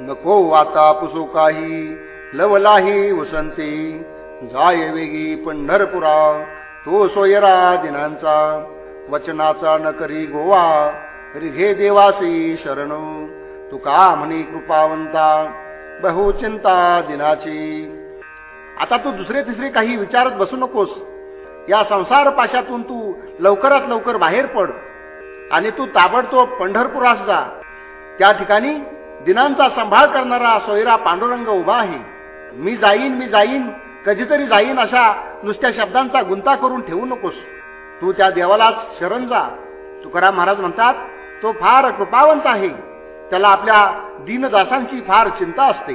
नको वाता पुसो काही लवलाही वसंती. जाय वेगी पंढरपुरा तो सोयरा दिनांचा. वचनाचा न करी गोवा रिघे देवासी शरण. तुका म्हणी कृपावंता बहुचिंता दिनाची. आता तू दुसरे तिसरे काही विचारत बसू नकोस. या संसार पाशातून तू लवकरात लवकर बाहेर पड. आणि तू ताबडतोब पंढरपुरास जा. त्या ठिकाणी दिनांचा संभाळ करणारा सोयरा पांडुरंग उभा आहे. मी जाईन मी जाईन कधीतरी जाईन अशा नुसत्या शब्दांचा गुंता करून ठेवू नकोस. तू त्या देवालाच शरण जा. तुकाराम महाराज म्हणतात तो फार कृपावंत आहे. त्याला आपल्या दीनदासांची फार चिंता असते.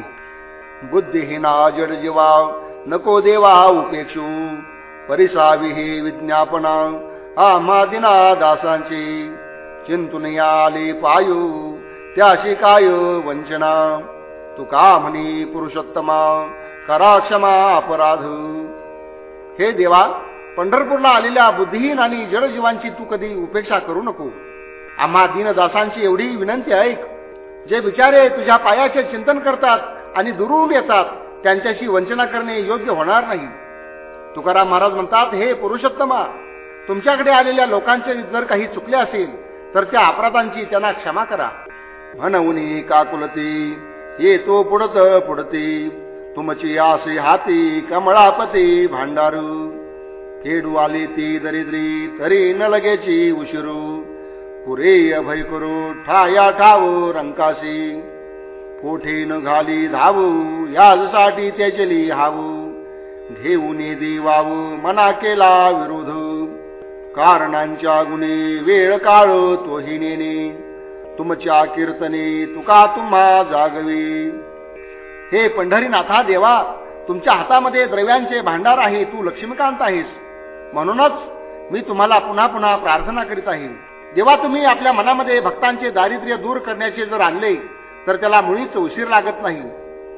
बुद्धिहीना जड जीवा नको देवा उपेक्षू. परिसावी हे विज्ञापना आम्हा दिना दासांची चिंतून आले पायू. त्याशी काय वंचना तू का म्हणी पुरुषोत्तमा? करा क्षमा अपराध। हे देवा पंढरपूरला आलेल्या बुद्धिहीन आणि जडजीवांची तू कधी उपेक्षा करू नको. आम्हा दीनदासांची एवढी विनंती ऐक. जे बिचारे तुझ्या पायाचे चिंतन करतात आणि दुरून येतात त्यांच्याशी वंचना करणे योग्य होणार नाही. तुकाराम महाराज म्हणतात हे पुरुषोत्तमा तुमच्याकडे आलेल्या लोकांचे जर काही चुकले असेल तर त्या अपराधांची त्यांना क्षमा करा. म्हणून काकुलती येतो पुढत पुढती तुमची आसे हाती कमळापती भांडारू. खेडू आली ती दरिद्री तरी न लगेची उशिरू. पुरे अभय करू ठाया ठावो रंकाशी. कोठे न घाली धावू यासाठी त्याचली हावू. घेऊन देवावू मना केला विरोध. कारणांच्या गुणे वेळ काळ तोही तुमच्या कीर्तने तुका तुम्हा जागवी. हे पंढरीनाथा देवा तुमच्या हातामध्ये द्रव्यांचे भांडार आहे तू लक्ष्मीकांत आहेस. म्हणूनच मी तुम्हाला पुन्हा पुन्हा प्रार्थना करीत आहे. जेव्हा तुम्ही आपल्या मनामध्ये भक्तांचे दारिद्र्य दूर करण्याचे जर आणले तर त्याला मुळीच उशीर लागत नाही.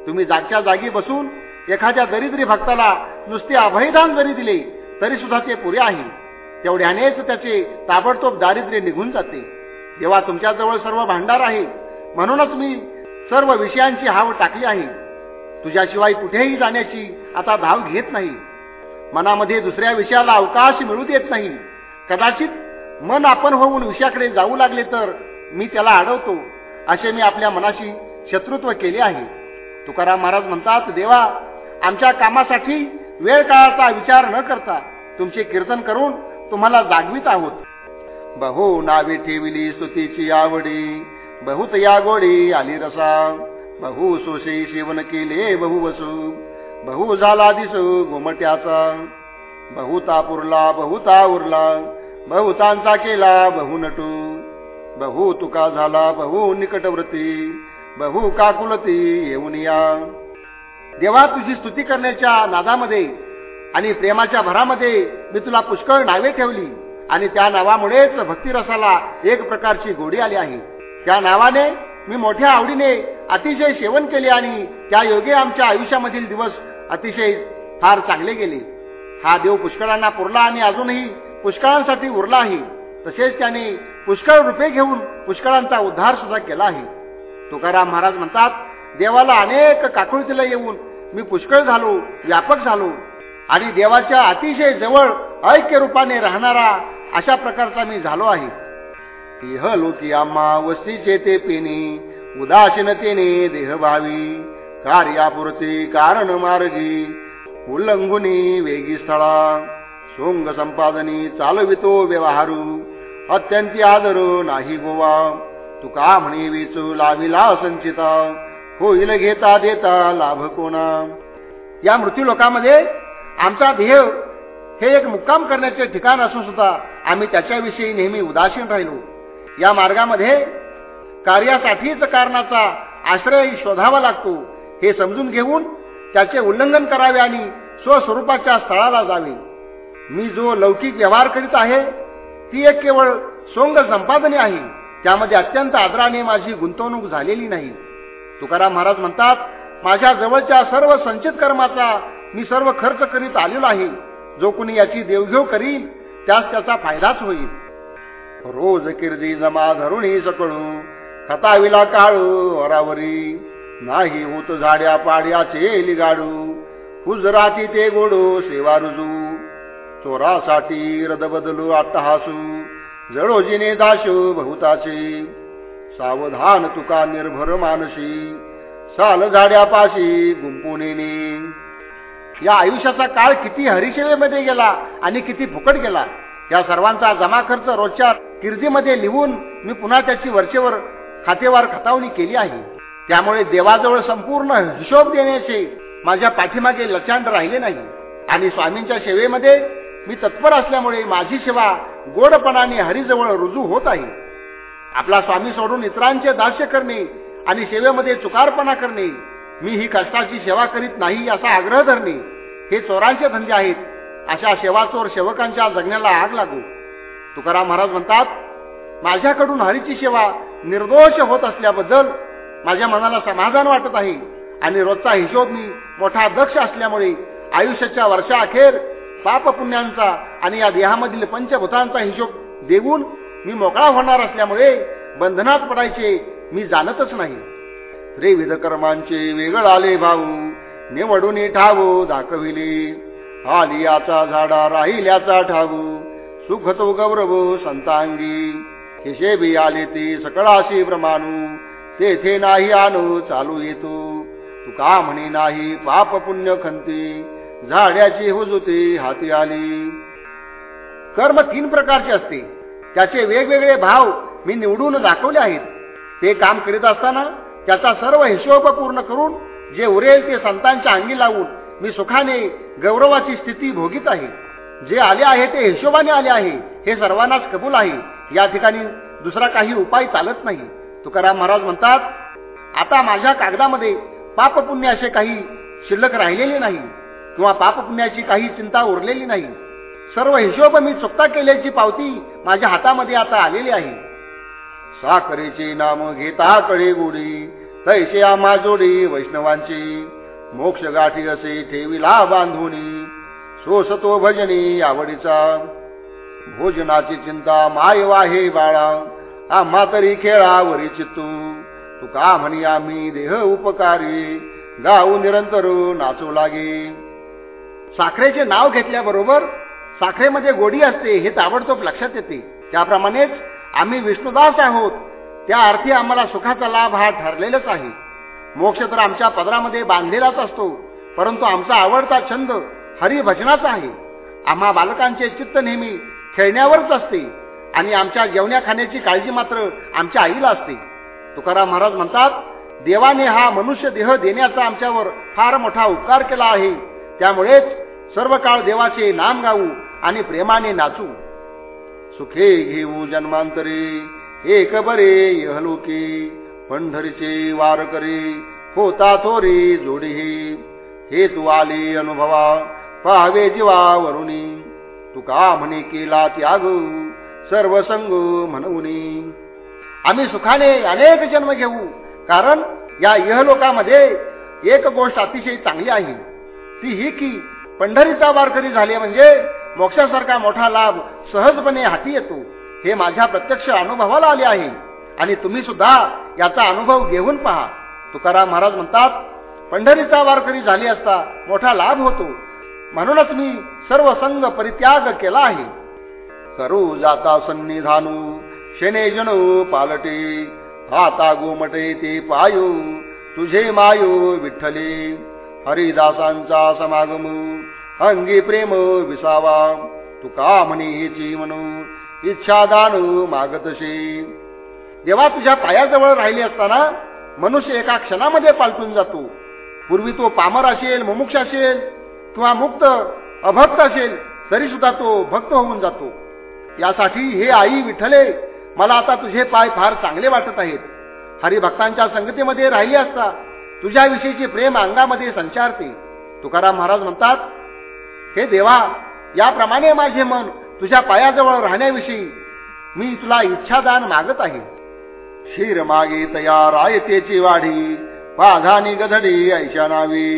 तुम्ही जागच्या जागी बसून एखाद्या दरिद्री भक्ताला नुसते अभयदान जरी दिले तरी सुद्धा ते पुरे आहे. तेवढ्यानेच त्याचे ताबडतोब दारिद्र्य निघून जाते. जेव्हा तुमच्याजवळ सर्व भांडार आहे. म्हणूनच मी सर्व विषयांची हाव टाकली आहे. तुझ्याशिवाय कुठेही जाण्याची आता धाव घेत नाही. मनामध्ये दुसऱ्या विषयाला अवकाश मिळू देत नाही. कदाचित मन आपण होऊन विषयाकडे जाऊ लागले तर मी त्याला अडवतो असे मी आपल्या मनाशी शत्रुत्व केले आहे. तुकाराम महाराज म्हणतात देवा आमच्या कामासाठी वेळ काळाचा विचार न करता तुमचे कीर्तन करून तुम्हाला जागवित आहोत. बहु नावे ठेविली स्तुतीची आवडी. बहुत या गोडी आली रसा. बहु सोशे सेवन केले बहु वसू. बहु झाला दिसू गोमट्याचा बहुता पुरला बहुता उरला. बहुतांचा केला बहु नटू. बहु तुका झाला बहु निकटव्रती. बहु काकुलती येऊन या. देवा तुझी स्तुती करण्याच्या नादामध्ये आणि प्रेमाच्या भरामध्ये मी तुला पुष्कळ नावे ठेवली. आणि त्या नावामुळेच भक्तिरसाला एक प्रकारची गोडी आली आहे. त्या नावाने मी मोठ्या आवडीने अतिशय सेवन केले आणि त्या योगे आमच्या आयुष्यामधील दिवस अतिशय फार चांगले गेले. हा देव पुष्कळांना पुरला आणि अजूनही पुष्कळांसाठी उरला आहे. तसेच त्याने पुष्कळ रुपये घेऊन पुष्कळांचा उद्धार सुद्धा केला आहे. तुकाराम महाराज म्हणतात देवाला अनेक काकुळतीला येऊन मी पुष्कळ झालो व्यापक झालो. आणि देवाच्या अतिशय जवळ ऐक्य रूपाने राहणारा अशा प्रकारचा मी झालो आहे. देह लोकी आम्हा वस्तीचे ते पेने उदासीनतेने देहभावी कार्यापुरते कारण मार्गी उल्लंघुनी वेगी स्थळा सोंग संपादनी चालवितो व्यवहारू अत्यंती आदर नाही गोवा तुका म्हणे वेचू लाविला संचिता होईल घेता देता लाभ कोणा. या मृत्यू लोकांमध्ये आमचा ध्येय हे एक मुक्काम करण्याचे ठिकाण असून सुद्धा आम्ही त्याच्याविषयी नेहमी उदासीन राहिलो. या मार्गामध्ये कार्यासाठीच कारणाचा आश्रय शोधावा लागतो हे समजून घेऊन त्याचे उल्लंघन करावे आणि स्वस्वरूपाच्या स्थळाला जावे. मी जो लौकिक व्यवहार करीत आहे ती एक केवळ सोंग संपादने आहे. त्यामध्ये अत्यंत आदराने माझी गुंतवणूक झालेली नाही. तुकाराम महाराज म्हणतात माझ्या जवळच्या सर्व संचित कर्माचा मी सर्व खर्च करीत आलेलो आहे. जो कुणी याची देवघेव करील त्यास त्याचा फायदाच होईल. रोज किर्दी जमा धरून सकळू खताविला काळू वरावरी. नाही होत झाड्या पाड्याचे लिगाडू हुजराती ते गोडो सेवा रुजू. चोरासाठी रद बदलू हसू जळोजीने दाशू बहुताचे सावधान तुका निर्भर मानशी साल झाड्यापाशी गुंपुनेने. या आयुष्याचा काळ किती हरिसेवेमध्ये गेला आणि किती फुकट गेला या सर्वांचा जमा खर्च रोजच्या किर्दीमध्ये लिहून मी पुन्हा त्याची वरचेवर खातेवार खतावणी केली आहे. त्यामुळे देवाजवळ संपूर्ण हिशोब देण्याचे माझ्या पाठीमागे लचांड राहिले नाही. आणि स्वामींच्या सेवेमध्ये मी तत्पर असल्यामुळे माझी सेवा गोडपणाने हरिजवळ रुजू होत आहे. आपला स्वामी सोडून इतरांचे दास्य करणे आणि सेवेमध्ये चुकारपणा करणे मी ही कष्टाची सेवा करीत नाही असा आग्रह धरणे हे चोरांचे धंदे आहेत. अशा सेवाचोर सेवकांच्या जगण्याला आग लागू. तुकाराम महाराज म्हणतात माझ्याकडून हरीची सेवा निर्दोष होत असल्याबद्दल माझ्या मनाला समाधान वाटत आहे आणि रोजचा हिशोब मी मोठा दक्ष असल्यामुळे आयुष्याच्या वर्षाअखेर पाप पुण्यांचा आणि या देहामधील पंचभूतांचा हिशोब देऊन मी मोकळा होणार असल्यामुळे बंधनात पडायचे मी जाणतच नाही. त्रिविध कर्मांचे वेगळ आले भाऊ. निवडून ठावू दाखविले. आलियाचा झाडा राहिल्याचा ठावू. सुख तो गौरव संतांगी. हिशेबी आले ते सकळाशी प्रमाणू. तेथे नाही आणू चालू येतो. तू का म्हणे नाही पाप पुण्य खंती. झाड्याची हुजुती हाती आली. कर्म तीन प्रकारचे असते. त्याचे वेगवेगळे भाव मी निवडून दाखवले आहेत. ते काम करीत असताना त्याचा सर्व हिशोब पूर्ण करून जे उरेल ते संतांच्या अंगी लावून मी सुखाने गौरवाची स्थिती भोगीत आहे. जे आले आहे ते हिशोबाने आले आहे हे सर्वांनाच कबूल आहे. या ठिकाणी दुसरा काही उपाय चालत नाही. तुकाराम महाराज म्हणतात आता माझ्या कागदामध्ये पापपुण्य असे काही शिल्लक राहिलेले नाही किंवा पापपुण्याची काही चिंता उरलेली नाही. सर्व हिशोब मी चुकता केल्याची पावती माझ्या हातामध्ये आता आलेली आहे. साखरेचे नाम घेता कळे गोडी तैसे आम्हा जोडी वैष्णवांची. मोक्ष गाठी असे ठेविला बांधुनी सोसतो भजनी आवडीचा. भोजनाची चिंता माय वाहे बाळा आम्हा तरी खेळावरी चित्तू. तू का म्हणी आम्ही देह उपकारी गाऊ निरंतर नाचू लागे. साखरेचे नाव घेतल्याबरोबर साखरेमध्ये म्हणजे गोडी असते हे ताबडतोब लक्षात येते. त्याप्रमाणेच आम्ही विष्णुदास आहोत. त्या अर्थी आम्हाला सुखाचा लाभ हा ठरलेलाच आहे. मोक्ष तर आमच्या पदरामध्ये बांधलेलाच असतो परंतु आमचा आवडता छंद हरिभजनाचा आहे. आम्हा बालकांचे चित्त नेहमी खेळण्यावरच असते आणि आमच्या जेवण्या खाण्याची काळजी मात्र आमच्या आईला असते. तुकाराम महाराज म्हणतात देवाने हा मनुष्य देह देण्याचा आमच्यावर फार मोठा उपकार केला आहे. त्यामुळेच सर्व काळ देवाचे नाम गाऊ आणि प्रेमाने नाचू. सुखे घेऊ जन्मांतरे एक बरे यहलोके पंढरीचे वार करे होता थोरी जोडी हे तू आले अनुभवा पाहावे जीवा वरुणी तुका म्हणे केला त्याग सर्व संग म्हणून आम्ही सुखाने अनेक जन्म घेऊ कारण या यहलोकामध्ये एक गोष्ट अतिशय चांगली आहे. ती ही की पंढरीचा वारकरी झाले म्हणजे मोक्षासारखा मोठा लाभ सहजपणे हाती येतो. हे माझ्या प्रत्यक्ष अनुभवाला आले आहे. आणि तुम्ही सुद्धा याचा अनुभव घेऊन पहा. तुकाराम महाराज म्हणतात पंढरीचा वारकरी झाली असता मोठा लाभ होतो. म्हणूनच मी सर्व संघ परित्याग केला आहे. करू जाता सन्निधानू शेने जनू पालटे आता गोमटे ते पायू तुझे मायू विठ्ठले हरिदासांचा समागम. अंगी प्रेम विसावा. तुका म्हणे हेची म्हणू इच्छा दान मागतशी. देवा तुझ्या पायाजवळ राहिले असताना मनुष्य एका क्षणामध्ये पालटून जातो. पूर्वी तो पामर असेल मुमुक्ष असेल किंवा मुक्त अभक्त असेल तरी सुद्धा तो भक्त होऊन जातो. यासाठी हे आई विठले मला आता तुझे पाय फार चांगले वाटत आहेत. हरिभक्तांच्या संगतीमध्ये राहिली असता तुझ्याविषयीचे प्रेम अंगामध्ये संचारते. तुकाराम महाराज म्हणतात हे देवा याप्रमाणे माझे मन तुझ्या पायाजवळ राहण्याविषयी मी तुला इच्छादान मागत आहे. शिर मागे तया रायतेची वाढी वाघानी गधडी ऐशा नावी.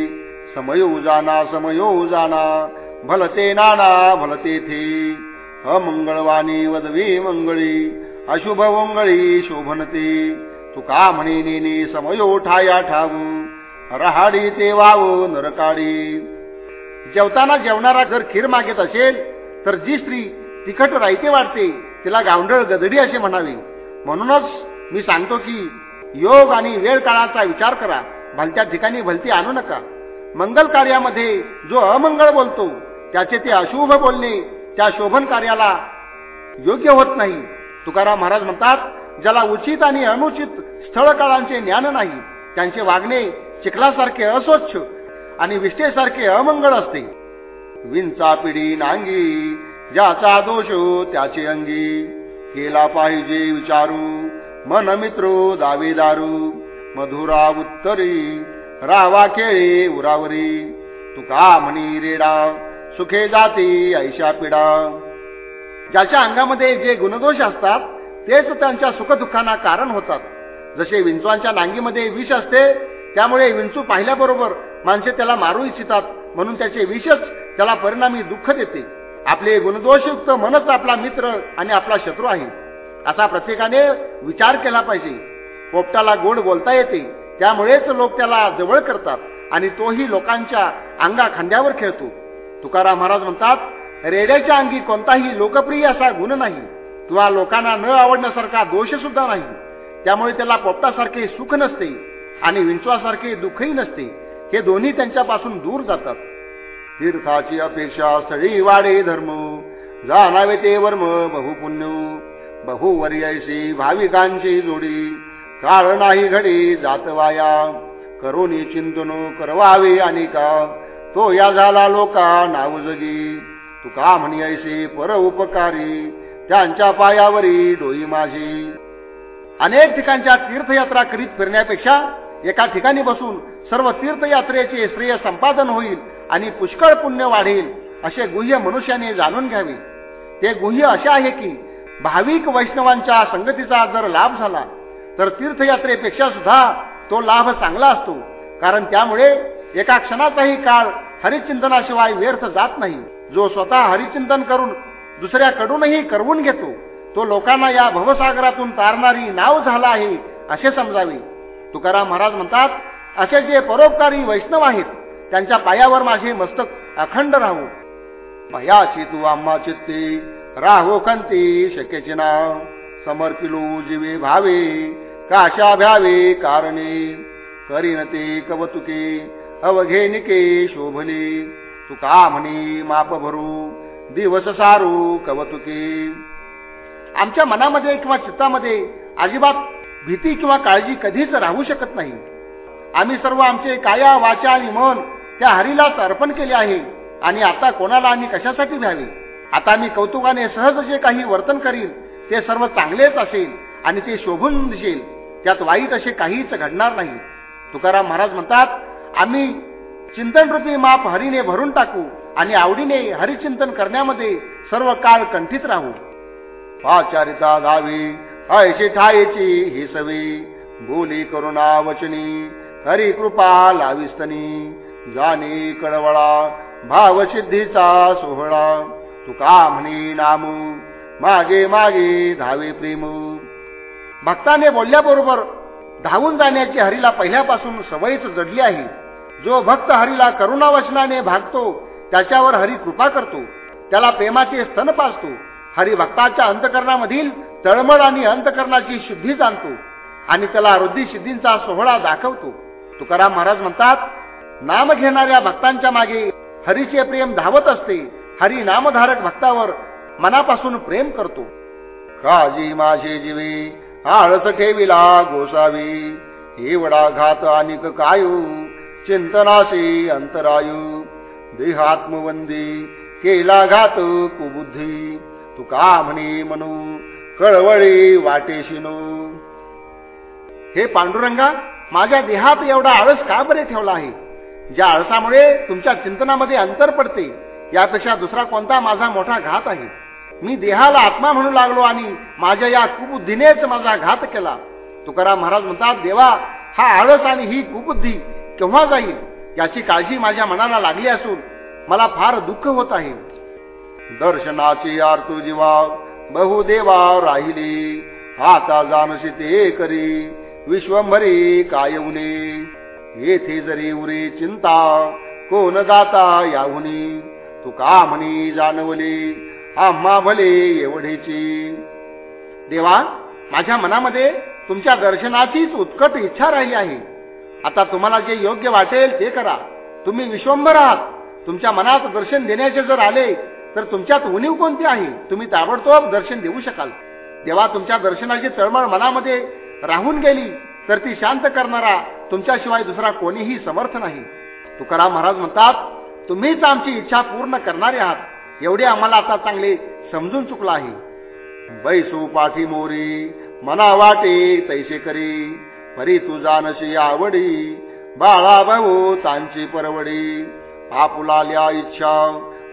समयो जाना समयो जाना भलते नाना भलते थे. अमंगळवाणी वदवी मंगळी अशुभ वंगळी शोभनते तुका म्हणी नेनी समयो ठाया ठाऊ रहाडी ते वाव नरकाडी. जेवताना जेवणारा जर खीर मागत असेल तर जी स्त्री तिखट रायते वाटते तिला गावंडळ गदडी असे म्हणावे. म्हणूनच मी सांगतो की योग आणि वेळ काळाचा विचार करा. भलत्या ठिकाणी भलती आणू नका. मंगल कार्यामध्ये जो अमंगळ बोलतो त्याचे ते अशुभ बोलणे त्या शोभन कार्याला योग्य होत नाही. तुकाराम महाराज म्हणतात ज्याला उचित आणि अनुचित स्थळ काळांचे ज्ञान नाही त्यांचे वागणे चिखलासारखे अस्वच्छ आणि विष्ठेसारखे अमंगळ असते. विंचा पिढी नांगी ज्याचा दोष हो त्याचे अंगी. केला पाहिजे विचारू मन मित्रो दावेदारू. मधुरा उत्तरी रावा खेळे उरावरी. तुका म्हणी रेडा सुखे जाती ऐशा पिडा. ज्याच्या अंगामध्ये जे गुणदोष असतात तेच त्यांच्या सुखदुःखांना कारण होतात. जसे विंचवांच्या नांगीमध्ये विष असते त्यामुळे विंचू पाहिल्याबरोबर माणसे त्याला मारू इच्छितात म्हणून त्याचे विषच त्याला परिणामी दुःख देते. आपले गुणदोषयुक्त मनच आपला मित्र आणि आपला शत्रू आहे. असा प्रत्येकाने विचार केला पाहिजे. पोपटाला गोड बोलता येते त्यामुळेच लोक त्याला जवळ करतात आणि तोही लोकांच्या अंगा खांद्यावर खेळतो. तुकाराम महाराज म्हणतात रेड्याच्या अंगी कोणताही लोकप्रिय असा गुण नाही. किंवा लोकांना न आवडण्यासारखा दोष सुद्धा नाही. त्यामुळे त्याला पोपटासारखे सुख नसते. आणि विंचवासारखे दुःखही नसते. हे दोन्ही त्यांच्यापासून दूर जातात. तीर्थाची अपेक्षा स्थळी वाडे धर्म. जाणावे ते वर्म बहुपुण्य. बहुवर्यशी भाविकांची जोडी. काळ नाही घडी जात वाया. करोनी चिंतन करवावे आणि का तो या झाला लोका नाव जगी. तुका म्हणी पर उपकारी. त्यांच्या पायावरी डोई माझी. अनेक ठिकाणच्या तीर्थयात्रा करीत फिरण्यापेक्षा एका ठिकाणी बसून सर्व तीर्थयात्रेचे श्रेय संपादन होईल आणि पुष्कळ पुण्य वाढेल असे गुह्य मनुष्याने जाणून घ्यावे. ते गुह्य असे आहे की भाविक वैष्णवांच्या संगतीचा जर लाभ झाला तर तीर्थयात्रेपेक्षा सुद्धा तो लाभ चांगला असतो कारण त्यामुळे एका क्षणाचाही काळ हरिचिंतनाशिवाय व्यर्थ जात नाही. जो स्वतः हरिचिंतन करून दुसऱ्याकडूनही करवून घेतो तो लोकांना या भवसागरातून तारणारी नाव झाला आहे असे समजावे. तुकाराम महाराज म्हणतात असे जे परोपकारी वैष्णव आहेत त्यांच्या पायावर माझे मस्तक अखंड राहू. भयाची तू आम्हा चित्ते राहो कंती शक्यचे नाव समर्पिलो जीवे भावे काशा भ्यावे कारणे. करीन ते कवतुके अवघेनिके शोभले. तुका म्हणे माप भरू दिवस सारू कवतुके. आमच्या मनामध्ये किंवा चित्तामध्ये अजिबात भीती किंवा काळजी कधीच राहू शकत नाही. आम्ही सर्व आमचे काया वाचा आणि मन त्या हरीलाच अर्पण केले आहे. आणि आता कोणाला आम्ही कशासाठी भ्यावे? आता मी कौतुकाने सहज जे काही वर्तन करीन ते सर्व चांगलेच असेल आणि ते शोभून दिसेल. त्यात वाईट असे काहीच घडणार नाही. तुकाराम महाराज म्हणतात आम्ही चिंतनरूपी माप हरीने भरून टाकू आणि आवडीने हरिचिंतन करण्यामध्ये सर्व काळ कंठित राहू. आचारिता धावी ऐशी ठायची ही सवी. बोली करुणा वचनी हरी कृपा लाविस्तनी. जानी कळवळा. भावसिद्धीचा सोहळा. तुका म्हणी नामू. मागे मागे धावे प्रेम. भक्ताने बोलल्याबरोबर धावून जाण्याची हरीला पहिल्यापासून सवयीच जडली आहे. जो भक्त हरीला करुणा वचनाने भागतो त्याच्यावर हरी कृपा करतो. त्याला प्रेमाचे स्तन पाजतो. हरिभक्ताच्या अंतकरणामधील तळमळ आणि अंतकरणाची शुद्धी जाणतो आणि त्याला रुद्धी सिद्धींचा सोहळा दाखवतो. तुकाराम महाराज म्हणतात नाम घेणाऱ्या भक्तांच्या मागे हरीचे प्रेम धावत असते हरी नामधारक भक्तावर मनापासून प्रेम करतो. काजी माझे जीवी आळस ठेविला गोसावी एवढा घात आणि कायू चिंतनाशी अंतरायू देहात्मवंदी केला घात कुबुद्धी. तुका म्हणे म्हणू कळवळी वाटेशिनो हे पांडुरंगा माझ्या देहात एवढा आळस का बरे ठेवला आहे? ज्या आळसामुळे तुमच्या चिंतनामध्ये अंतर पडते यापेक्षा दुसरा कोणता माझा मोठा घात आहे? मी देहाला आत्मा म्हणू लागलो आणि माझ्या या कुबुद्धीनेच माझा घात केला. तुकाराम महाराज म्हणतात देवा हा आळस आणि ही कुबुद्धी केव्हा जाईल? याची काळजी माझ्या मनाला लागली असून मला फार दुःख होत आहे. दर्शनाची आरतू जीवा बहुदेवा राहिली. आता जानशी ते करी विश्वंभरी कायवने. येथे जरी उरे चिंता कोण जाता याहुनी? तू का म्हणी जाणवली आम्हा भले एवढेची. देवा माझ्या मनामध्ये तुमच्या दर्शनाचीच उत्कट इच्छा राहिली आहे. आता तुम्हाला जे योग्य वाटेल ते करा. तुम्ही विश्वंभर आहात. तुमच्या मनात दर्शन देण्याचे जर आले तर तुमच्यात उणीव कोणती आहे? तुम्ही ताबडतोब दर्शन देऊ शकाल. तेव्हा तुमच्या दर्शनाची तळमळ मनामध्ये राहून गेली तर ती शांत करणारा तुमच्याशिवाय दुसरा कोणीही समर्थ नाही. तुकाराम महाराज म्हणतात तुम्हीच आमची इच्छा पूर्ण करणारे आहात. एवढे आम्हाला आता चांगले समजून चुकलं आहे. बैसू पाठी मोरी मना वाटे तैसे करी परी तू जानशी आवडी बाळा भाऊ तांची परवडी आपुलाल्या इच्छा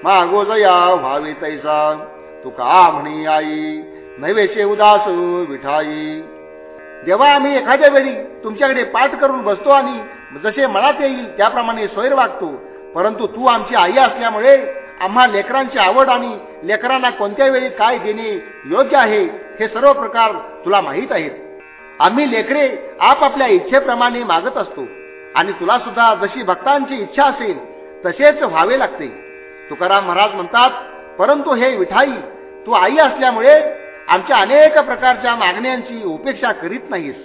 मागो जया व्हावी तैसा तू का म्हणी आई नैवेचे उदास विठाई जेव्हा आम्ही एखाद्या वेळी तुमच्याकडे पाठ करून बसतो आणि जसे मनात येईल त्याप्रमाणे स्वैर वागतो. परंतु तू आमची आई असल्यामुळे आम्हा लेकरांची आवड आणि लेकरांना कोणत्या वेळी काय देणे योग्य आहे हे सर्व प्रकार तुला माहीत आहेत. आम्ही लेकरे आपापल्या इच्छेप्रमाणे मागत असतो. आणि तुला सुद्धा जशी भक्तांची इच्छा असेल तसेच व्हावे लागते. तुकाराम महाराज म्हणतात परंतु हे विठाई तू आई असल्यामुळे आमच्या अनेक प्रकारच्या मागण्यांची उपेक्षा करीत नाहीस.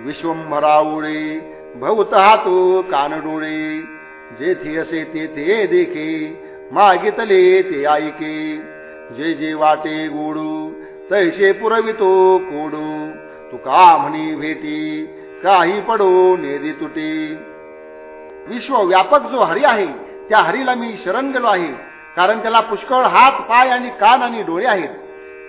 विश्वंभरावळे भवत हातो कानडोळे जेथे असे तेथे देखे मागितले ते ऐके. जे जे वाटे गोडू तैसे पुरवितो कोडू. तुका म्हणी भेटी काही पडो नेदी तुटे. विश्व व्यापक जो हरी आहे त्या हरीला मी शरण गेलो आहे कारण त्याला पुष्कळ हात पाय आणि कान आणि डोळे आहेत.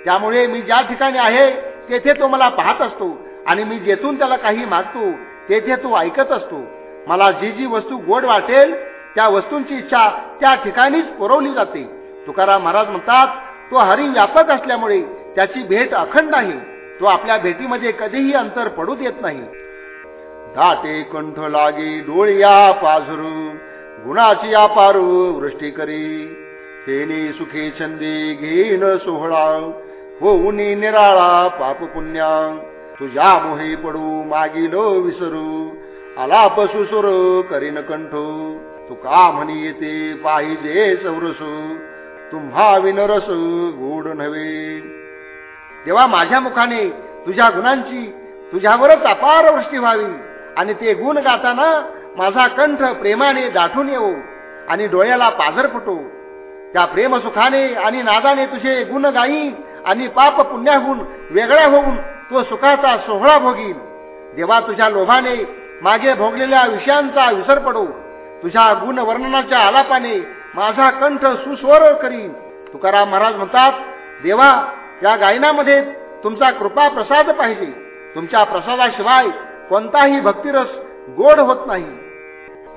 त्यामुळे मी ज्या ठिकाणी आहे तेथे तो मला पाहत असतो आणि मी जेथून त्याला काही मागतो तेथे तो ऐकत असतो. मला जी जी वस्तू गोड वाटेल त्या वस्तूंची इच्छा त्या ठिकाणीच पुरवली जाते. तुकाराम महाराज म्हणतात तो हरी व्यापक असल्यामुळे त्याची भेट अखंड आहे. तो आपल्या भेटीमध्ये कधीही अंतर पडू देत नाही. दाटे कंठ लागे डोळ्या पाझरू. गुणाची अपारू वृष्टी करी. तेने सुखी छंदी घेन सोहळा. होऊनी निराळा पाप पुण्या. तुझ्या मोहे पडू मागिलो विसरू. आलाप सुसुर करीन कंठ. तू का म्हणी येते पाहिजे सौरसू तुम्हा विनरस गोड नव्हे. तेव्हा माझ्या मुखाने तुझ्या गुणांची तुझ्यावरच अपार वृष्टी व्हावी. आणि ते गुण गाताना माझा कंठ प्रेमाने दाठून येऊ आणि डोळ्याला पाझर फुटो. त्या प्रेमसुखाने आणि नादाने तुझे गुण गाईन आणि पाप पुण्याहून वेगळा होऊन तो सुखाचा सोहळा भोगील देवा तुझ्या लोभाने मागे भोगलेल्या विषयांचा विसर पडो. तुझ्या गुण वर्णनाच्या आलापाने माझा कंठ सुस्वर करीन. तुकाराम महाराज म्हणतात देवा या गायनामध्ये तुमचा कृपा प्रसाद पाहिजे. तुमच्या प्रसादाशिवाय कोणताही भक्तिरस गोड होत नाही.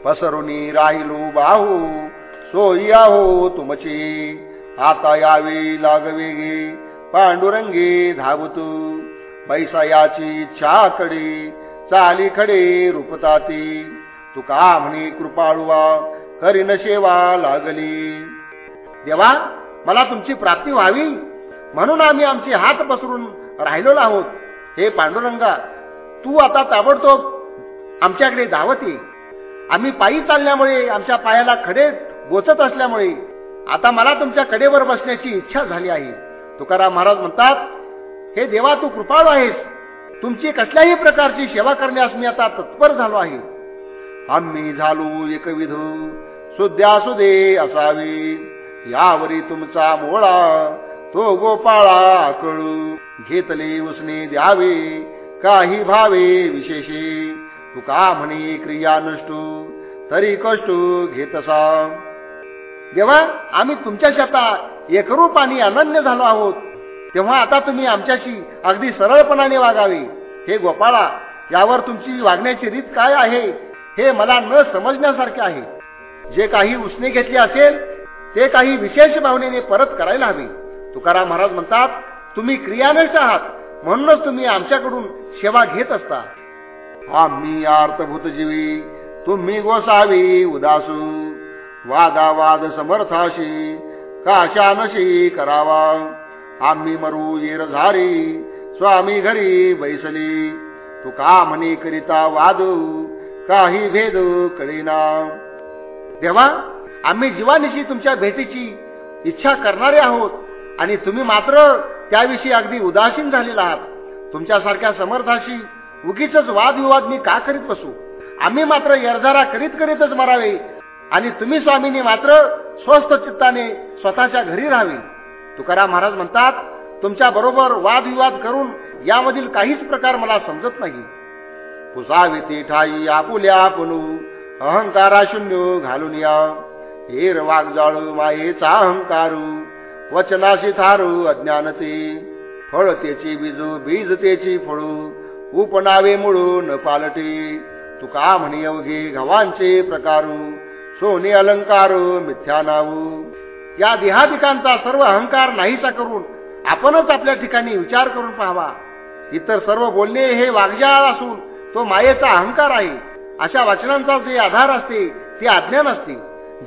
पसरुनी राहिलू बाहू सोयी आहो तुमची. आता यावे लागवेगे पांडुरंगे धावतो. बैसायाची छाकडे चाली खडे रूपताती. तुका म्हणे कृपाळुवा करीन सेवा लागली. देवा मला तुमची प्राप्ती व्हावी. म्हणून आम्ही आमचे हात पसरून राहिलेलो आहोत. हे पांडुरंगा तू आता ताबडतोब आमच्याकडे धावत. ये आम्ही पायी चालल्यामुळे आमच्या पायाला खडे गोचत असल्यामुळे आता मला तुमच्या कडेवर बसण्याची इच्छा झाली आहे. तुकाराम महाराज म्हणतात हे देवा तू कृपाळू आहेस. तुमची कसल्याही प्रकारची सेवा करण्यास मी आता तत्पर झालो आहे. आम्ही झालो एकविध. सुद्यासुदे असावे. यावरी तुमचा मोळा तो गोपाळा कळू. घेतले उसने द्यावे काही भावे विशेषे. तुका म्हणे क्रिया नष्टू? तरी कष्ट घेतसा जेव्हा आम्ही तुमच्या शेतात एकरूप आणि अनन्य झालो आहोत. तेव्हा आता तुम्ही आमच्याशी अगदी सरळपणाने वागावे. हे गोपाळा यावर तुमची वागण्याची रीत काय आहे हे मला न समजण्यासारखे आहे. जे काही उसने घेतले असेल ते काही विशेष भावनेने परत करायला हवे. तुकाराम महाराज म्हणतात तुम्ही क्रियानष्ट आहात म्हणूनच तुम्ही आमच्याकडून सेवा घेत असता. आम्ही अर्थभूत जीवी तुम्ही गोसावी उदासू. वादावाद समर्थाशी काशानशी करावा. आम्ही मरू येर झारी स्वामी घरी बैसली. तू का म्हणी करिता वाद काही भेद कळीना. देवा आम्ही जीवानिशी तुमच्या भेटीची इच्छा करणारे आहोत आणि तुम्ही मात्र त्याविषयी अगदी उदासीन झालेला आहात. तुमच्यासारख्या समर्थाशी उगीच वादविवाद मी का करीत बसू? आम्ही मात्र यरझारा करीत करीतच मरावे. आणि तुम्ही स्वामींनी मात्र स्वस्थ चित्ताने स्वतःच्या घरी राहावे. तुकाराम महाराज म्हणतात तुमच्या बरोबर वादविवाद करून यामधील काहीच प्रकार मला समजत नाही. पुसावी ते ठाई आपुल्या आपणू अहंकारा शून्य घालून या. हेर वाघ जाळू मायेचा अहंकारू वचनाशी थारू अज्ञानते. फळ त्याची बीजू बीज त्याची फळू उपनावे मुळून न पालटे. तुका म्हणी अवघे घवांचे प्रकारू. सोने अलंकार मिथ्या नावू. या देहादिकांचा सर्व अहंकार नाहीसा करून आपणच आपल्या ठिकाणी विचार करून पाहावा. इतर सर्व बोलणे हे वागजाळ असून तो मायेचा अहंकार आहे. अशा वचनांचा जे आधार असते ते अज्ञान असते.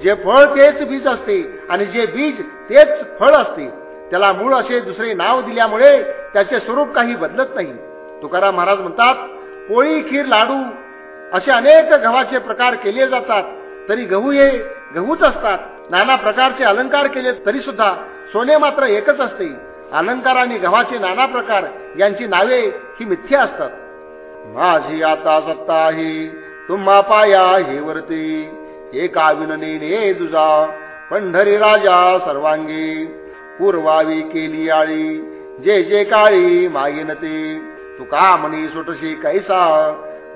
जे फळ तेच बीज असते आणि जे बीज तेच फळ असते. त्याला मूळ असे दुसरे नाव दिल्यामुळे त्याचे स्वरूप काही बदलत नाही. तुकाराम महाराज म्हणतात पोळी खीर लाडू असे अनेक गव्हाचे प्रकार केले जातात. तरी गहू हे गहूच असतात. नाना प्रकारचे अलंकार केले तरी सुद्धा सोने मात्र एकच असते. अलंकार आणि गव्हाचे नाना प्रकार यांची नावे ही मिथ्या असतात. माझी आता सत्ता आहे तुम्हा पाया हे वरती. एका विनने तुझा पंढरी राजा सर्वांगी. पूर्वावी केली आळी. जे जे काळी मागिनते तुका म्हणी सुटशी कैसा?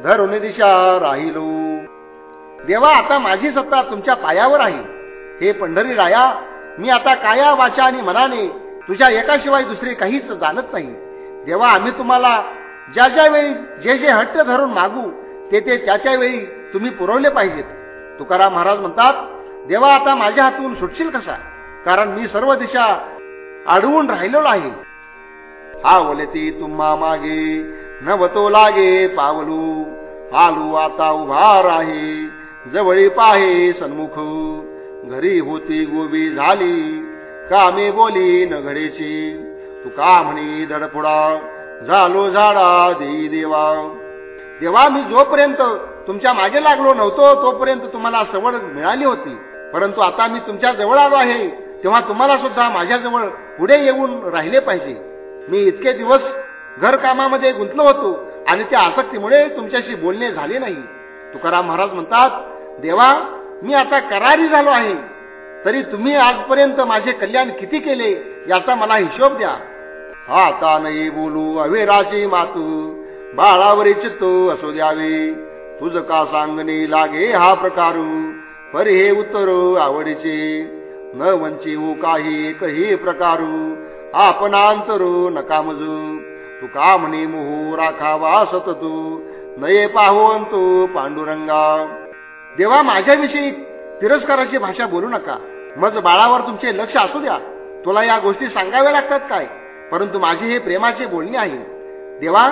धरून दिशा राहिलो. देवा आता माझी सत्ता तुमच्या पायावर आहे. हे पंढरी राया मी आता काया वाचा आणि मनाने तुझ्या एकाशिवाय दुसरे काहीच जाणत नाही. देवा आम्ही तुम्हाला ज्या ज्या वेळी जे जे हट्ट धरून मागू ते ते त्याच्या वेळी तुम्ही पुरवले पाहिजेत. तुकाराम महाराज म्हणतात देवा आता माझ्या हातून सुटशील कसा? कारण मी सर्व दिशा अडवून राहिलेलो आहे. हा तुम्हा मागे नवतो लागे पावलू आलू आता उभार आहे जवळी पाहे सन्मुख घरी होती गोबी झाली कामे बोली न तू का म्हणी दडपुडा झालो झाडा देई देवा देवा मी जोपर्यंत तुमच्या मागे लागलो नव्हतो तोपर्यंत तुम्हाला सवड मिळाली होती. परंतु आता मी तुमच्या जवळ आलो आहे तेव्हा तुम्हाला सुद्धा माझ्याजवळ पुढे येऊन राहिले पाहिजे. मी इतके दिवस घरकामामध्ये गुंतलो होतो आणि त्या आसक्तीमुळे तुमच्याशी बोलणे झाले नाही. तुकाराम महाराज म्हणतात देवा मी आता करारी झालो आहे. तरी तुम्ही आजपर्यंत माझे कल्याण किती केले याचा मला हिशोब द्या. आता नाही बोलू अवेराची मातू. बाळावरी चित्तो असो द्यावे. तुझ का सांगणे लागे हा प्रकारू? पर हे उत्तर आवडीचे. न वंचिऊ काही एकही प्रकारू. आपणांतरू नका मजू. तू का म्हणे मोहू राखावा सततू? नये पाहून पांडुरंगा. देवा माझ्याविषयी तिरस्काराची भाषा बोलू नका. मग बाळावर तुमचे लक्ष असू द्या. तुला या गोष्टी सांगाव्या लागतात काय? परंतु माझे हे प्रेमाचे बोलणे आहे. देवा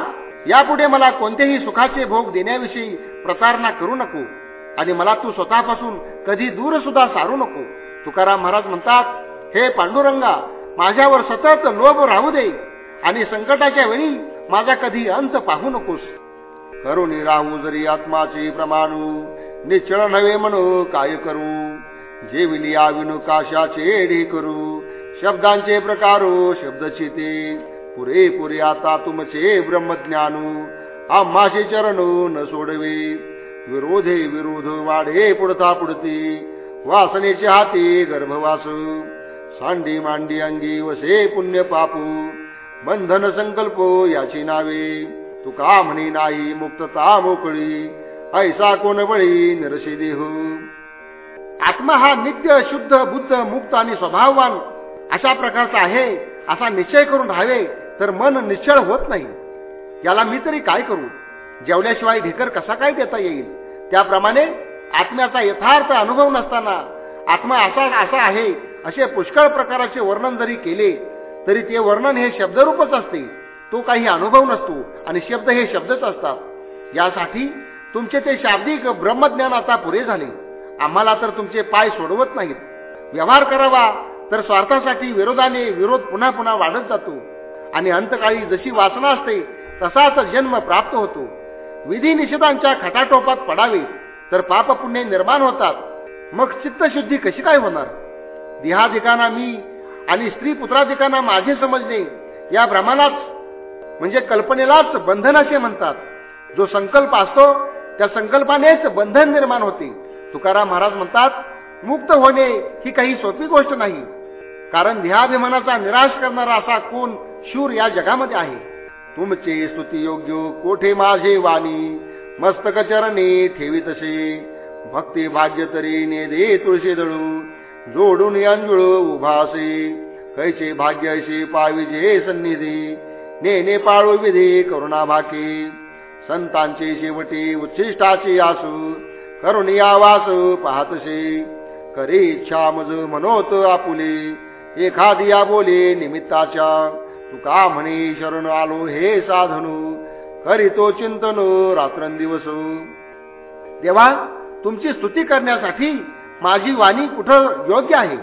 यापुढे मला कोणतेही सुखाचे भोग देण्याविषयी प्रतारणा करू नको. आणि मला तू स्वतःपासून कधी दूर सुद्धा सारू नको. तुकाराम महाराज म्हणतात हे पांडुरंगा माझ्यावर सतत लोभ राहू दे आणि संकटाच्या वेळी माझा कधी अंत पाहू नकोस. करुणी राहू जरी आत्माचे प्रमाणू निश्चळ नव्हे म्हणू काय करू? जेविली विलिया काशाचे ढे करू शब्दांचे प्रकारो शब्दची ते पुरे पुरे आता तुमचे ब्रह्मज्ञानू आम्हाचे चरणू न सोडवे. विरोधे विरोध वाढे पुढता पुढती वासनेचे हाती गर्भवास. सांडी मांडी अंगी वसे पुण्य पापू. बंधन संकल्प याची नावे. तुका म्हणी नाही मुक्तता मोकळी. ऐसा कोण बळी निरशी देहू. आत्मा हा नित्य शुद्ध बुद्ध मुक्त आणि स्वभाववान अशा प्रकारचा आहे असा निश्चय करून राहावे तर मन निश्चळ होत नाही. याला मी तरी काय करू? जेवल्याशिवाय ढेकर कसा काय देता येईल? त्याप्रमाणे आत्म्याचा यथार्थ अनुभव नसताना आत्मा असा असा आहे असे पुष्कळ प्रकाराचे वर्णन जरी केले तरी ते वर्णन हे शब्दरूपच असते. तो काही अनुभव नसतो आणि शब्द हे शब्दच असतात. यासाठी तुमचे ते शाब्दिक ब्रह्मज्ञान आता पुरे झाले. आम्हाला तर तुमचे पाय सोडवत नाहीत. व्यवहार करावा तर स्वार्थासाठी विरोधाने विरोध पुन्हा पुन्हा वाढत जातो. आणि अंतकाळी जशी वासना असते तसाच जन्म प्राप्त होतो. विधी निषेधांच्या खटाटोपात पडावे तर पाप पुण्य निर्माण होतात. मग चित्तशुद्धी कशी काय होणार? देहाधिकांना मी आणि स्त्री पुत्राधिकांना माझे समजणे. या भ्रमालाच म्हणजे कल्पनेलाच बंधन असे म्हणतात. जो संकल्प असतो त्या संकल्पानेच बंधन निर्माण होते. तुकाराम महाराज म्हणतात मुक्त होणे ही काही सोपी गोष्ट नाही. कारण देहाभिमानाचा निराश करणारा असा कोण शूर या जगामध्ये आहे. तुमचे स्तुती योग्य कोठे माझे वाणी? मस्तक चरणे ठेवी तसे. भक्ती भाग्य तरी ने दे तुळशी दळू. जोडून यांजुळ उभा असे. कैसे भाग्य असे पाविजे सन्निधी. नेने पाळू विधी करुणा भाके. संतांची शेवटी उच्छिष्टाची आसू. करुणी आवास पाहतसे. करी इच्छा मज मनोत आपुले. एखादी या बोले निमित्ताच्या. तुका म्हणी शरण आलो हे साधनू. करीतो चिंतन रात्रंदिवस. देवा तुमची स्तुती करण्यासाठी माझी वाणी कुठं योग्य आहे?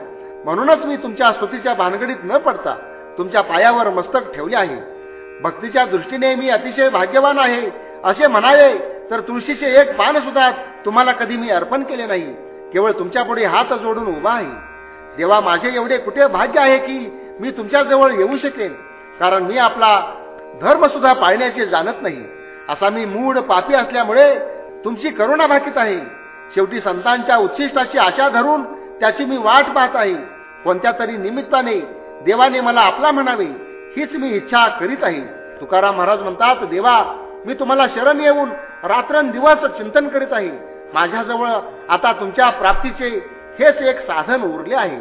म्हणूनच मी तुमच्या स्तुतीच्या भानगडीत न पडता तुमच्या पायावर मस्तक ठेवले आहे. भक्तीच्या दृष्टीने मी अतिशय भाग्यवान आहे असे म्हणावे तर तुळशीचे एक पान सुद्धा तुम्हाला कधी मी अर्पण केले नाही. केवळ तुमच्यापुढे हात जोडून उभा आहे. देवा माझे एवढे कुठे भाग्य आहे की मी तुमच्याजवळ येऊ शकेन? कारण मी आपला धर्म सुद्धा पाळण्याचे जाणत नाही. असा मी मूड पापी असल्यामुळे तुमची करुणा भाकीत आहे. शेवटी संतांच्या उत्सिष्टाची आशा धरून त्याची मी वाट पाहत आहे. कोणत्या तरी निमित्ताने देवाने मला आपला म्हणावे हीच मी इच्छा करीत आहे. तुकाराम महाराज म्हणतात देवा मी तुम्हाला शरण येऊन रात्रंदिवस चिंतन करीत आहे. माझ्याजवळ आता तुमच्या प्राप्तीचे हेच एक साधन उरले आहे.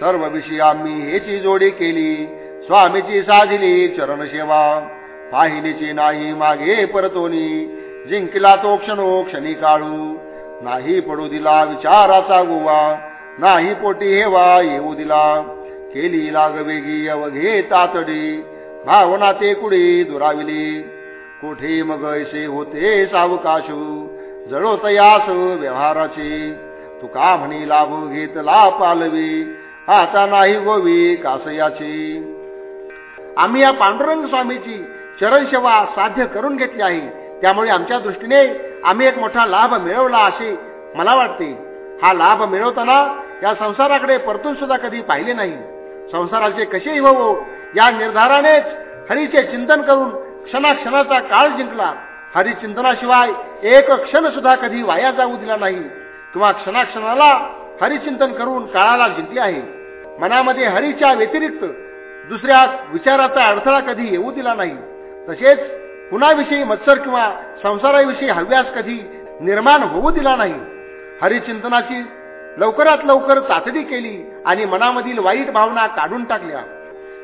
सर्व विषयी आम्ही हेची जोडी केली. स्वामीची साधिली चरण सेवा पाहिलीची नाही मागे परतोनी. जिंकला तो क्षणो क्षणी काळू. नाही पडू दिला विचाराचा गोवा नाही पोटी हेवा येऊ दिला. केली लागवेगी अवघे तातडी भावना ते कुडी दुराविली. कोठे मग ऐसे होते सावकाशू जळो तयास व्यवहाराची. तुका म्हणी लाभ घेतला पालवी आता नाही गोवी कासयाची. आम्ही या पांडुरंग स्वामीची चरणसेवा साध्य करून घेतली आहे. त्यामुळे आमच्या दृष्टीने आम्ही एक मोठा लाभ मिळवला असे मला वाटते. हा लाभ मिळवताना या संसाराकडे परतून सुद्धा कधी पाहिले नाही. संसाराचे कसे हो या निर्धारानेच हरीचे चिंतन करून क्षणाक्षणाचा काळ जिंकला. हरिचिंतनाशिवाय एक क्षण सुद्धा कधी वाया जाऊ दिला नाही. किंवा क्षणाक्षणाला हरिचिंतन करून काळाला जिंकले आहे. मनामध्ये हरीच्या व्यतिरिक्त दुसऱ्या विचाराचा अडथळा कधी येऊ दिला नाही. तसेच कुणाविषयी मत्सर किंवा संसाराविषयी हव्यास कधी निर्माण होऊ दिला नाही. हरिचिंतनाची लवकरात लवकर चाचणी केली आणि मनामधील वाईट भावना काढून टाकल्या.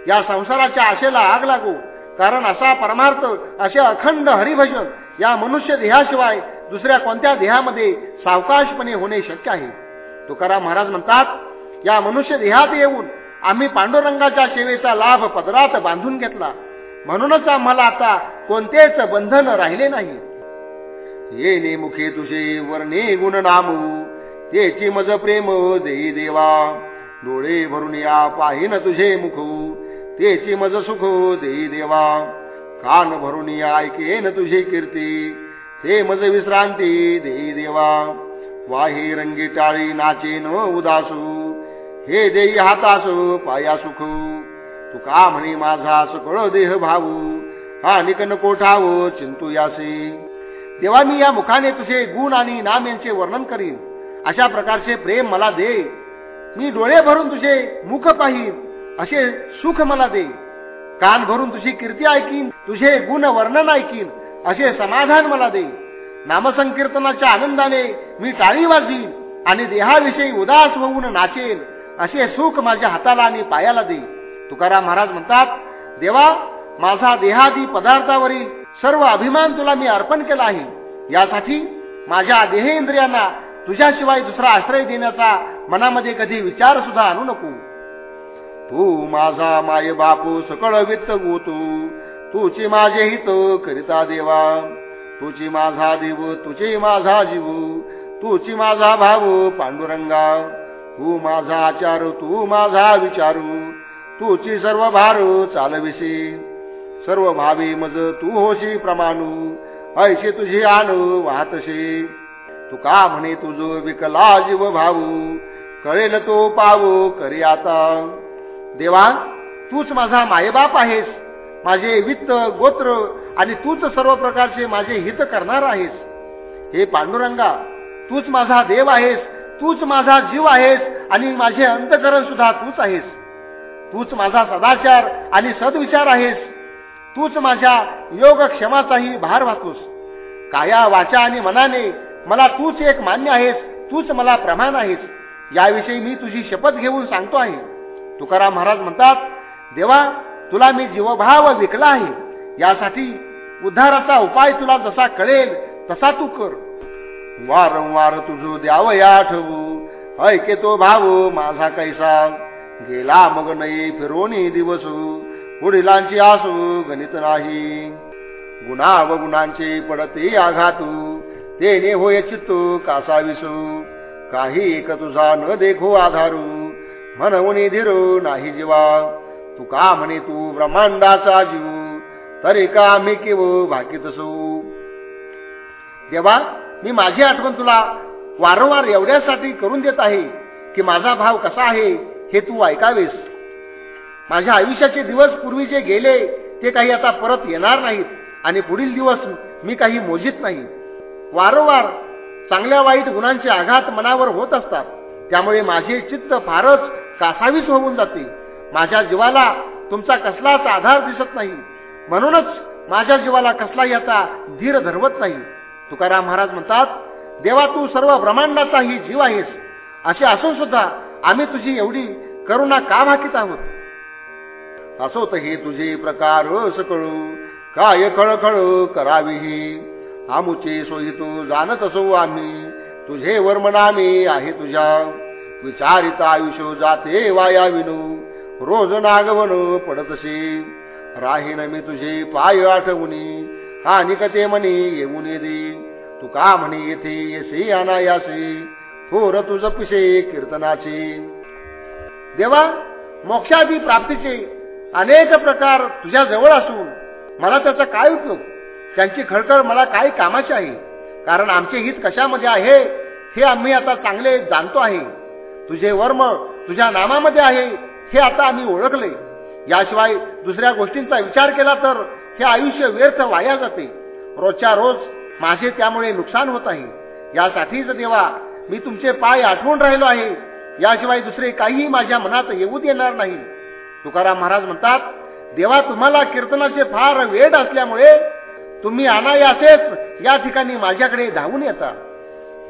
या संसाराच्या आशेला आग लागू कारण असा परमार्थ असे अखंड हरिभजन या मनुष्य देहाशिवाय दुसऱ्या कोणत्या देहामध्ये सावकाशपणे होणे शक्य आहे? तुकाराम महाराज म्हणतात या मनुष्य देहात येऊन आम्ही पांडुरंगाच्या सेवेचा लाभ पदरात बांधून घेतला. म्हणूनच आम्हाला आता कोणतेच बंधन राहिले नाही. येणे मुखे तुझे वर्णे गुण नामू. येची मज प्रेम देई देवा. डोळे भरून या पाहिन तुझे मुख. तेची मज सुख देई देवा. कान भरून या ऐकेन तुझी कीर्ती. ते मज विश्रांती देई देवा. वाही रंगी टाळी नाचे न उदासू. हे देई हातासू पाया सुखू तुका म्हणे माझा सकळ देह भाऊ हा निकन कोठाव चिंतू यासे. देवा मी या मुखाने तुझे गुण आणि नाम यांचे वर्णन करीन. अशा प्रकारचे प्रेम मला दे. मी डोळे भरून तुझे मुख पाहिन. असे सुख मला दे. कान भरून तुझी कीर्ती ऐकीन. तुझे गुण वर्णन ऐकीन. असे समाधान मला दे. नामसंकीर्तनाच्या आनंदाने मी टाळी वाजीन आणि देहाविषयी उदास होऊन नाचेन. असे सुख माझ्या हाताला आणि पायाला दे. तुकाराम महाराज म्हणतात देवा माझा देहादी पदार्थावरील सर्व अभिमान तुला मी अर्पण केला आहे. यासाठी माझ्या देहेंद्रियांना तुझ्याशिवाय दुसरा आश्रय देण्याचा मनामध्ये कधी विचार सुद्धा आणू नको. तू माझा माय बापू सकळ वित्त गोतू. तुझी माझे हित करिता देवा. तुची माझा देव तुझे माझा जीव. तुझी माझा भाव पांडुरंगा. तू माझा आचार तू माझा विचारू. तूची सर्व भार चालविसी सर्व भावी मज तू होशी प्रमाणू ऐशी तुझी आण वाहतशी. तू का म्हणे तुझ विकला जीव भाऊ? कळेल तो पावू करी आता. देवा तूच माझा मायबाप आहेस माझे वित्त गोत्र आणि तूच सर्व प्रकारचे माझे हित करणार आहेस. हे पांडुरंगा तूच माझा देव आहेस तूच माझा जीव आहेस आणि माझे अंतकरण सुद्धा तूच आहेस. तूच माझा सदाचार आणि सद्विचार आहेस. तूच माझ्या योग क्षमाचाही भार वाहतोस काया वाचा आणि मनाने मला तूच एक मान्य आहेस तूच मला प्रमाण आहेस. याविषयी मी तुझी शपथ घेऊन सांगतो आहे. तुकाराम महाराज म्हणतात देवा तुला मी जीवभाव विकला आहे. यासाठी उद्धाराचा उपाय तुला जसा कळेल तसा तू कर. वारंवार तुझ द्यावया आठवू ऐके तो भाव माझा कैसा गेला मग नाही फिरोनी दिवस. पुढिलांची आसू गणित नाही. गुणा व गुणांचे पडते आघातू. तेने होय चित्त कासा विसू. काही एक तुझा न देखो आधारू. म्हणून धीरो नाही जीवा. तू का म्हणे तू ब्रह्मांडाचा जीव. तरी का मी केव भाकीत सू देवा मी माझी आठवण तुला वारंवार एवढ्यासाठी करून देत आहे की माझा भाव कसा आहे? हे तू ऐकावेस. माझ्या आयुष्याचे दिवस पूर्वी जे गेले ते काही आता परत येणार नाहीत आणि पुढील दिवस मी काही मोजित नाही. वारंवार चांगल्या वाईट गुणांचे आघात मनावर होत असतात. त्यामुळे माझे चित्त फारच कासावीस होऊन जाते. माझ्या जीवाला तुमचा कसलाच आधार दिसत नाही. म्हणूनच माझ्या जीवाला कसलाही आता धीर धरवत नाही. तुकाराम महाराज म्हणतात देवा तू सर्व ब्रह्मांडाचाही जीव आहेस. असे असून सुद्धा आम्ही तुझी एवढी करुणा का भाकीत आहोत? असोत हे तुझे प्रकार सकळू. काय खळखळ करावी आमुचे सोयी तू जाणत असो आम्ही. तुझे वर्मनामी आहे तुझ्या. विचारित आयुष्य जाते वाया विनू. रोज नागवन पडतसे राहीन मी तुझे पाय आठवणी. हा निकते म्हणे येऊन दे तू का म्हणे येथे येसे अनायासे? होर तुझ पिसे कीर्तनाचे. देवा मोक्षादी प्राप्तीचे अनेक प्रकार तुझ्या जवळ असून मला त्याचा काय उपयोग? त्यांची खळखळ मला काय कामाची आहे? कारण आमचे हित कशामध्ये आहे हे आम्ही आता चांगले जाणतो आहे. तुझे वर्म तुझ्या नामामध्ये आहे हे आता आम्ही ओळखले. याशिवाय दुसऱ्या गोष्टींचा विचार केला तर हे आयुष्य व्यर्थ वाया जाते. रोजच्या रोज माझे त्यामुळे नुकसान होत आहे. यासाठीच देवा मी तुमचे पाय आठवून राहिलो आहे. याशिवाय दुसरे काहीही माझ्या मनात येऊ देणार नाही. तुकाराम महाराज म्हणतात देवा तुम्हाला कीर्तनाचे फार वेड असल्यामुळे तुम्ही अनायासेच या ठिकाणी माझ्याकडे धावून येता.